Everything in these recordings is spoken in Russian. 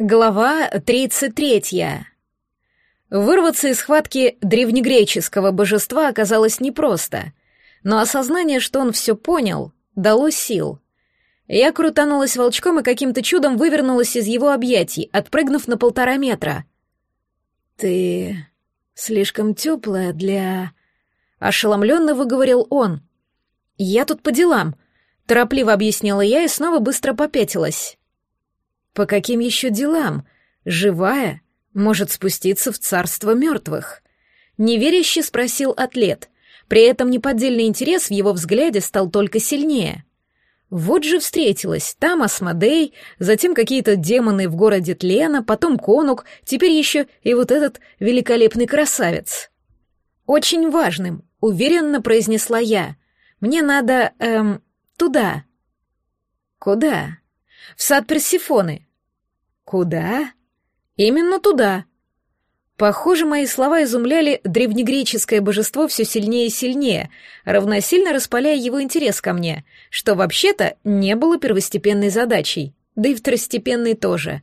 Глава 33. Вырваться из схватки древнегреческого божества оказалось непросто, но осознание, что он все понял, дало сил. Я крутанулась волчком и каким-то чудом вывернулась из его объятий, отпрыгнув на полтора метра. «Ты слишком теплая для...» — ошеломленно выговорил он. «Я тут по делам», — торопливо объяснила я и снова быстро попятилась. По каким еще делам? Живая может спуститься в царство мертвых? Неверяще спросил атлет. При этом неподдельный интерес в его взгляде стал только сильнее. Вот же встретилась, там Асмодей, затем какие-то демоны в городе Тлена, потом конук, теперь еще и вот этот великолепный красавец. «Очень важным», — уверенно произнесла я. «Мне надо, эм, туда». «Куда?» «В сад Персифоны. Куда? Именно туда. Похоже, мои слова изумляли древнегреческое божество все сильнее и сильнее, равносильно распаляя его интерес ко мне, что вообще-то не было первостепенной задачей, да и второстепенной тоже.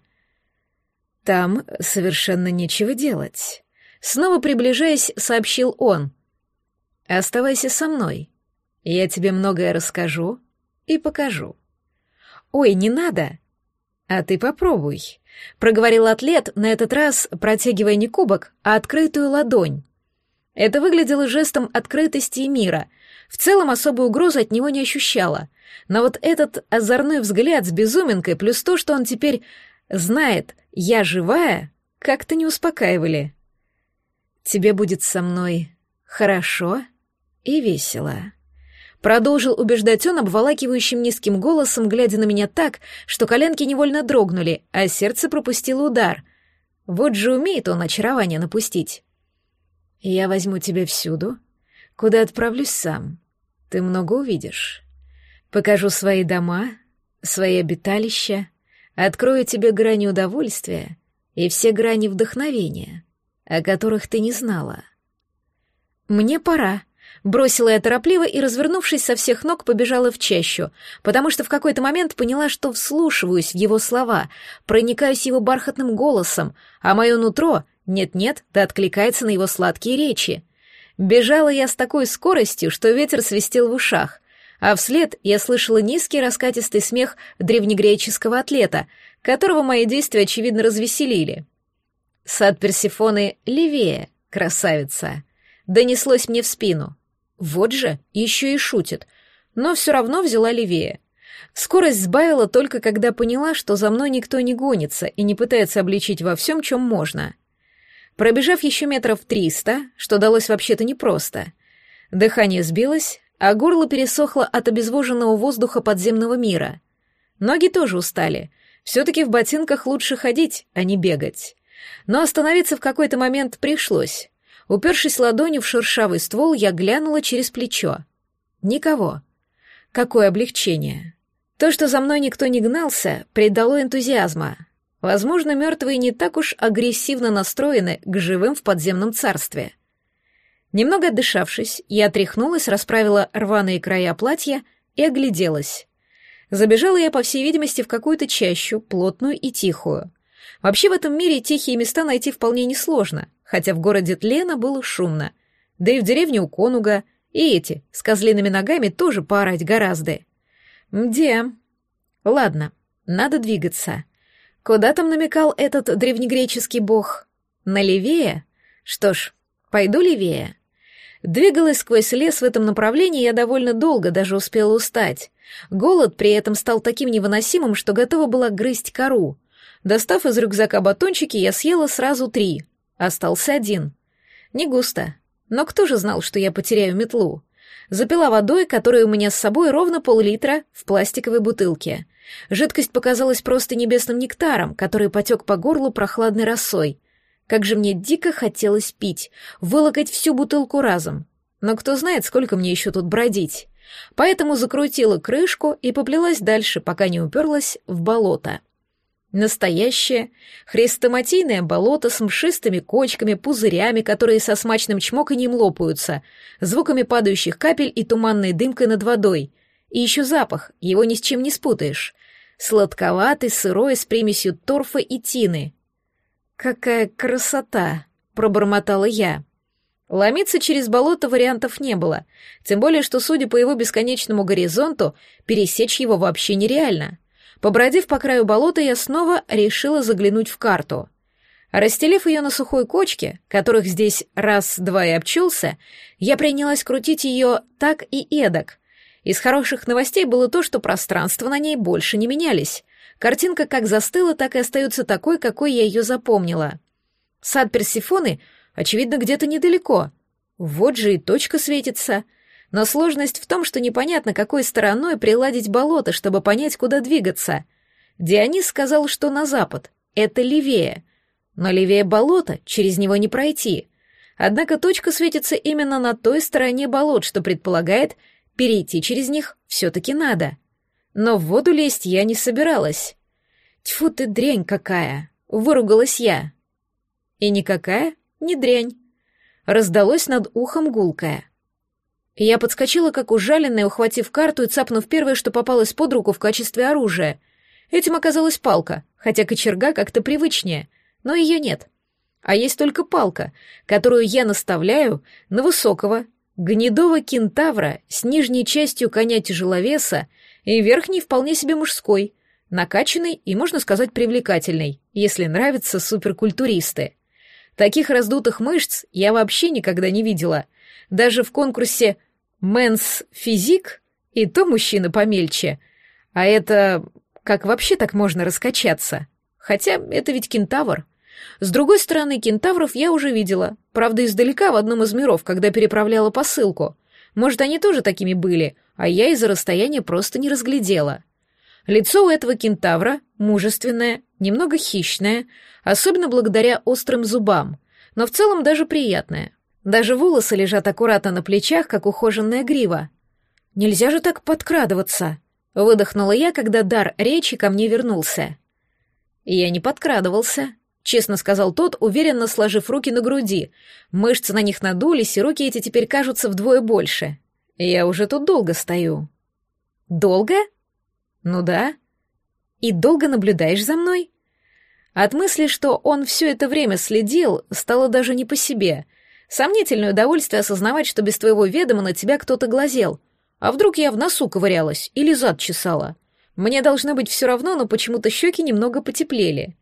Там совершенно нечего делать. Снова приближаясь, сообщил он. «Оставайся со мной. Я тебе многое расскажу и покажу». «Ой, не надо!» «А ты попробуй», — проговорил атлет, на этот раз протягивая не кубок, а открытую ладонь. Это выглядело жестом открытости и мира. В целом особой угрозы от него не ощущала. Но вот этот озорной взгляд с безуминкой, плюс то, что он теперь знает «я живая», как-то не успокаивали. «Тебе будет со мной хорошо и весело». Продолжил убеждать он обволакивающим низким голосом, глядя на меня так, что коленки невольно дрогнули, а сердце пропустило удар. Вот же умеет он очарование напустить. «Я возьму тебя всюду, куда отправлюсь сам. Ты много увидишь. Покажу свои дома, свои обиталища, открою тебе грани удовольствия и все грани вдохновения, о которых ты не знала». «Мне пора», Бросила я торопливо и, развернувшись со всех ног, побежала в чащу, потому что в какой-то момент поняла, что вслушиваюсь в его слова, проникаюсь его бархатным голосом, а мое нутро, нет-нет, да откликается на его сладкие речи. Бежала я с такой скоростью, что ветер свистел в ушах, а вслед я слышала низкий раскатистый смех древнегреческого атлета, которого мои действия, очевидно, развеселили. «Сад Персифоны левее, красавица!» Донеслось мне в спину — вот же, еще и шутит. Но все равно взяла левее. Скорость сбавила только когда поняла, что за мной никто не гонится и не пытается обличить во всем, чем можно. Пробежав еще метров триста, что далось вообще-то непросто, дыхание сбилось, а горло пересохло от обезвоженного воздуха подземного мира. Ноги тоже устали. Все-таки в ботинках лучше ходить, а не бегать. Но остановиться в какой-то момент пришлось. Упершись ладонью в шершавый ствол, я глянула через плечо. Никого. Какое облегчение. То, что за мной никто не гнался, придало энтузиазма. Возможно, мертвые не так уж агрессивно настроены к живым в подземном царстве. Немного отдышавшись, я отряхнулась, расправила рваные края платья и огляделась. Забежала я, по всей видимости, в какую-то чащу, плотную и тихую. Вообще в этом мире тихие места найти вполне несложно — хотя в городе Тлена было шумно. Да и в деревне у Конуга и эти с козлиными ногами тоже поорать гораздо. Где? Ладно, надо двигаться. Куда там намекал этот древнегреческий бог? На левее? Что ж, пойду левее. Двигалась сквозь лес в этом направлении я довольно долго, даже успела устать. Голод при этом стал таким невыносимым, что готова была грызть кору. Достав из рюкзака батончики, я съела сразу три. Остался один. Не густо. Но кто же знал, что я потеряю метлу? Запила водой, которая у меня с собой ровно пол-литра в пластиковой бутылке. Жидкость показалась просто небесным нектаром, который потек по горлу прохладной росой. Как же мне дико хотелось пить, вылокать всю бутылку разом. Но кто знает, сколько мне еще тут бродить. Поэтому закрутила крышку и поплелась дальше, пока не уперлась в болото. Настоящее хрестоматийное болото с мшистыми кочками, пузырями, которые со смачным чмоканьем лопаются, звуками падающих капель и туманной дымкой над водой. И еще запах, его ни с чем не спутаешь. Сладковатый, сырой, с примесью торфа и тины. «Какая красота!» — пробормотала я. Ломиться через болото вариантов не было, тем более, что, судя по его бесконечному горизонту, пересечь его вообще нереально. Побродив по краю болота, я снова решила заглянуть в карту. Расстелив ее на сухой кочке, которых здесь раз-два и обчелся, я принялась крутить ее так и эдак. Из хороших новостей было то, что пространство на ней больше не менялись. Картинка как застыла, так и остается такой, какой я ее запомнила. Сад Персифоны, очевидно, где-то недалеко. Вот же и точка светится. Но сложность в том, что непонятно, какой стороной приладить болото, чтобы понять, куда двигаться. Дионис сказал, что на запад. Это левее — но левее болото, через него не пройти. Однако точка светится именно на той стороне болот, что предполагает, перейти через них все-таки надо. Но в воду лезть я не собиралась. Тьфу ты, дрянь какая! Выругалась я. И никакая, не дрянь. Раздалось над ухом гулкое. Я подскочила, как ужаленная, ухватив карту и цапнув первое, что попалось под руку в качестве оружия. Этим оказалась палка, хотя кочерга как-то привычнее — но ее нет. А есть только палка, которую я наставляю на высокого, гнедого кентавра с нижней частью коня-тяжеловеса и верхней вполне себе мужской, накачанной и, можно сказать, привлекательной, если нравятся суперкультуристы. Таких раздутых мышц я вообще никогда не видела. Даже в конкурсе «Men's Physique» и то мужчина помельче. А это... как вообще так можно раскачаться? Хотя это ведь кентавр. С другой стороны, кентавров я уже видела, правда, издалека в одном из миров, когда переправляла посылку. Может, они тоже такими были, а я из-за расстояния просто не разглядела. Лицо у этого кентавра мужественное, немного хищное, особенно благодаря острым зубам, но в целом даже приятное. Даже волосы лежат аккуратно на плечах, как ухоженная грива. «Нельзя же так подкрадываться», — выдохнула я, когда дар речи ко мне вернулся. Я не подкрадывался, — честно сказал тот, уверенно сложив руки на груди. Мышцы на них надулись, и руки эти теперь кажутся вдвое больше. Я уже тут долго стою. Долго? Ну да. И долго наблюдаешь за мной? От мысли, что он все это время следил, стало даже не по себе. Сомнительное удовольствие осознавать, что без твоего ведома на тебя кто-то глазел. А вдруг я в носу ковырялась или зад чесала? Мне должно быть все равно, но почему-то щеки немного потеплели.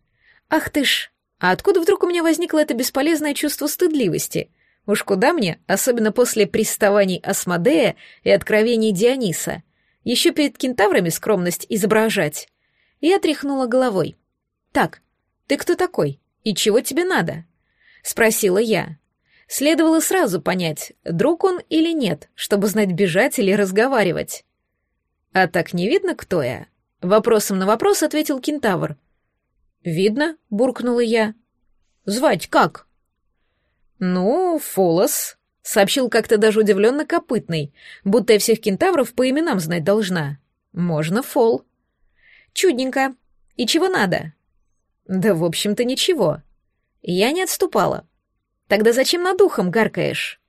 Ах ты ж, а откуда вдруг у меня возникло это бесполезное чувство стыдливости? Уж куда мне, особенно после приставаний Асмодея и откровений Диониса. Еще перед кентаврами скромность изображать. Я тряхнула головой. «Так, ты кто такой? И чего тебе надо?» Спросила я. Следовало сразу понять, друг он или нет, чтобы знать, бежать или разговаривать. «А так не видно, кто я?» Вопросом на вопрос ответил кентавр — «Видно», — буркнула я. «Звать как?» «Ну, Фолос», — сообщил как-то даже удивленно копытный, будто я всех кентавров по именам знать должна. «Можно Фол». «Чудненько. И чего надо?» «Да, в общем-то, ничего». Я не отступала. «Тогда зачем над ухом гаркаешь?»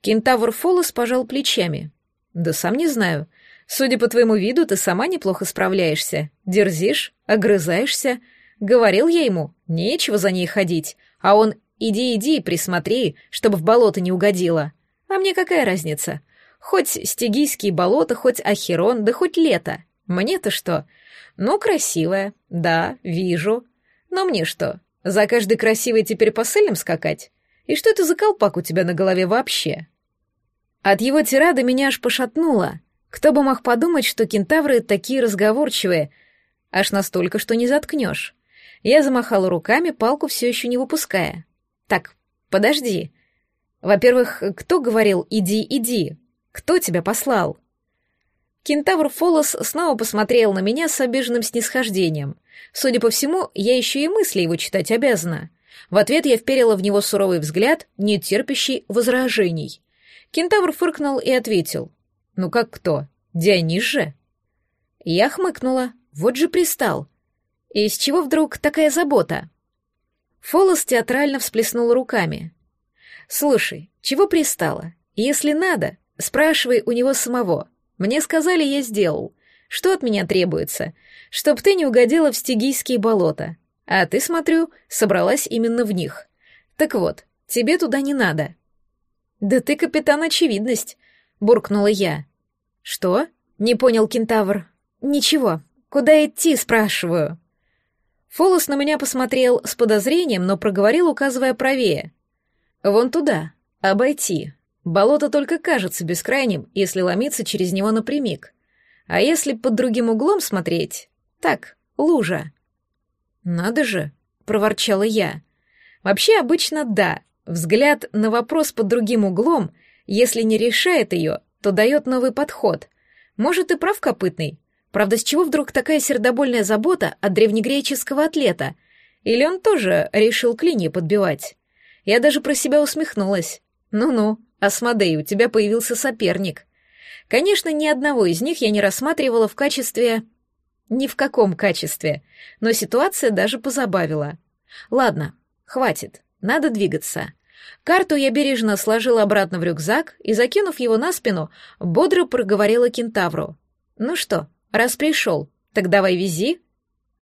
Кентавр Фолос пожал плечами. «Да сам не знаю. Судя по твоему виду, ты сама неплохо справляешься. Дерзишь, огрызаешься, Говорил я ему, нечего за ней ходить, а он «иди, иди, присмотри, чтобы в болото не угодило». А мне какая разница? Хоть стигийские болота, хоть Ахерон, да хоть лето. Мне-то что? Ну, красивая, да, вижу. Но мне что, за каждой красивой теперь посыльным скакать? И что это за колпак у тебя на голове вообще? От его тирады меня аж пошатнуло. Кто бы мог подумать, что кентавры такие разговорчивые, аж настолько, что не заткнешь. Я замахала руками, палку все еще не выпуская. «Так, подожди. Во-первых, кто говорил «иди, иди»? Кто тебя послал?» Кентавр Фолос снова посмотрел на меня с обиженным снисхождением. Судя по всему, я еще и мысли его читать обязана. В ответ я вперила в него суровый взгляд, не терпящий возражений. Кентавр фыркнул и ответил. «Ну как кто? Дионис же?» Я хмыкнула. Вот же пристал. И из чего вдруг такая забота? Фолос театрально всплеснул руками. «Слушай, чего пристало? Если надо, спрашивай у него самого. Мне сказали, я сделал. Что от меня требуется? Чтоб ты не угодила в стигийские болота. А ты, смотрю, собралась именно в них. Так вот, тебе туда не надо». «Да ты капитан очевидность», — буркнула я. «Что?» — не понял кентавр. «Ничего. Куда идти, спрашиваю?» Фолос на меня посмотрел с подозрением, но проговорил, указывая правее. «Вон туда. Обойти. Болото только кажется бескрайним, если ломиться через него напрямик. А если под другим углом смотреть? Так, лужа». «Надо же», — проворчала я. «Вообще обычно да. Взгляд на вопрос под другим углом, если не решает ее, то дает новый подход. Может, и прав копытный. Правда, с чего вдруг такая сердобольная забота от древнегреческого атлета? Или он тоже решил клинья подбивать? Я даже про себя усмехнулась. Ну-ну, Асмодей, у тебя появился соперник. Конечно, ни одного из них я не рассматривала в качестве... Ни в каком качестве, но ситуация даже позабавила. Ладно, хватит, надо двигаться. Карту я бережно сложила обратно в рюкзак и, закинув его на спину, бодро проговорила кентавру. «Ну что, Раз пришел, так давай вези.